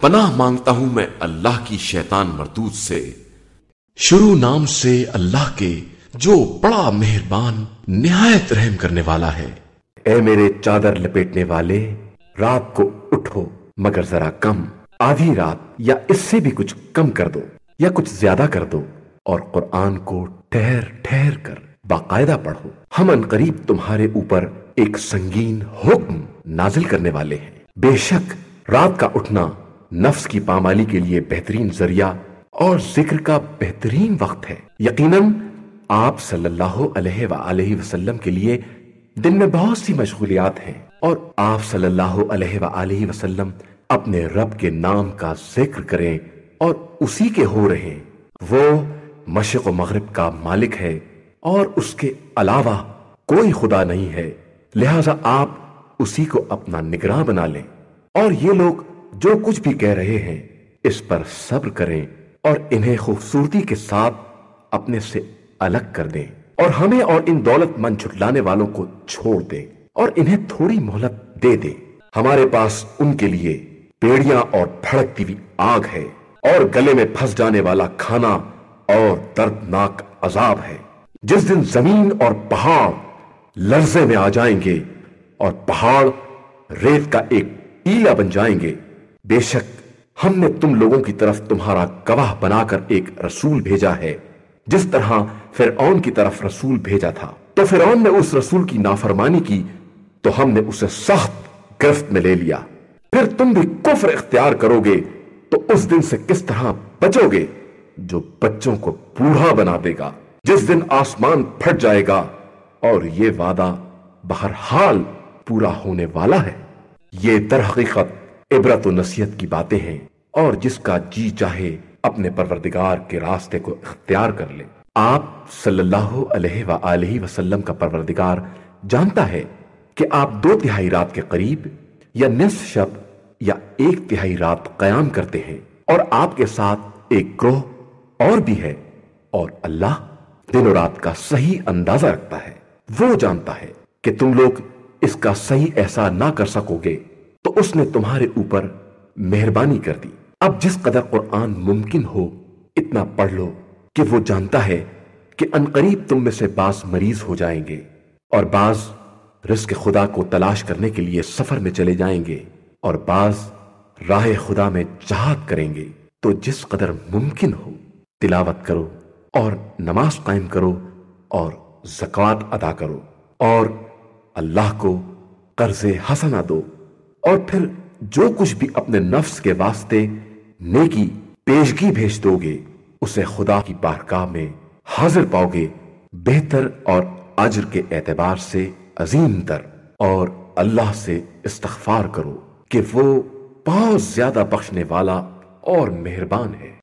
پناہ مانگتا ہوں میں اللہ کی شیطان مردود سے۔ شروع نام سے اللہ کے جو بڑا مہربان، نہایت رحم کرنے والا ہے۔ اے میرے چادر لپیٹنے والے، رات کو اٹھو، مگر ذرا کم۔ آدھی رات یا اس سے بھی کچھ کم کر دو، یا کچھ زیادہ کر دو۔ اور قرآن کو ٹھہر ٹھہر کر، باقاعدہ پڑھو۔ ہم ان قریب تمہارے اوپر ایک سنگین حکم نازل کرنے والے ہیں۔ بے شک، رات کا اٹھنا نفس کی پامالی کے لیے بہترین ذریعہ اور ذکر کا بہترین وقت ہے۔ یقیناً آپ صلی اللہ علیہ وآلہ وسلم کے لیے دن میں بہت سی مشغولیات ہیں اور آپ صلی اللہ علیہ وآلہ وسلم اپنے رب کے نام کا ذکر کریں اور اسی کے ہو رہے وہ مشرق و مغرب کا مالک ہے اور اس کے علاوہ کوئی خدا نہیں ہے۔ لہذا آپ اسی کو اپنا نگراں بنا لیں۔ اور یہ لوگ جو کچھ بھی کہہ رہے ہیں، اس پر صبر کریں اور انہیں خوبصورتی کے ساتھ اپنے سے الگ کر دیں۔ اور ہمیں اور ان دولت مند چھٹلانے والوں کو چھوڑ دیں اور انہیں تھوڑی مہلت دے دیں۔ ہمارے پاس ان کے لیے پیڑیاں اور پھڑکتی ہوئی آگ ہے اور گلے میں پھنس جانے والا کھانا اور دردناک عذاب ہے۔ جس دن زمین اور پہاڑ لرزے میں آ جائیں گے اور پہاڑ ریت کا ایک ٹیلا بن جائیں گے بے شک، ہم نے تم لوگوں کی طرف تمہارا گواہ بنا کر ایک رسول بھیجا ہے۔ جس طرح فرعون کی طرف رسول بھیجا تھا۔ تو فرعون نے اس رسول کی نافرمانی کی، تو ہم نے اسے سخت گرفت میں لے لیا۔ پھر تم بھی کفر اختیار کرو گے، تو اس دن سے کس طرح بچو گے؟ جو بچوں کو بوڑھا بنا دے گا، جس دن آسمان پھٹ جائے گا۔ اور یہ وعدہ بہرحال پورا ہونے والا ہے۔ یہ در حقیقت عبرت و نصیحت کی باتیں ہیں اور جس کا جی چاہے اپنے پروردگار کے راستے کو اختیار کر لے۔ آپ صلی اللہ علیہ وآلہ وسلم کا پروردگار جانتا ہے کہ آپ دو تہائی رات کے قریب یا نصف شب یا ایک تہائی رات قیام کرتے ہیں اور آپ کے ساتھ ایک گروہ اور بھی ہے اور اللہ دن و رات کا صحیح اندازہ رکھتا ہے۔ وہ جانتا ہے کہ تم لوگ اس کا صحیح احسان نہ کر سکو گے۔ اس نے تمہارے اوپر مہربانی کر دی۔ اب جس قدر قرآن ممکن ہو، اتنا پڑھ لو کہ وہ جانتا ہے کہ انقریب تم میں سے بعض مریض ہو جائیں گے اور بعض رزق خدا کو تلاش کرنے کے لیے سفر میں چلے جائیں گے اور بعض راہ خدا میں چاہت کریں گے۔ تو جس قدر ممکن ہو، تلاوت کرو اور نماز قائم کرو اور زکوات ادا کرو اور اللہ کو قرض حسنہ دو۔ اور پھر جو کچھ بھی اپنے نفس کے واسطے نیکی پیشگی بھیج دو گے، اسے خدا کی بارگاہ میں حاضر پاؤ گے بہتر اور اجر کے اعتبار سے عظیم تر اور اللہ سے استغفار کرو کہ وہ بہت زیادہ بخشنے والا اور مہربان ہے۔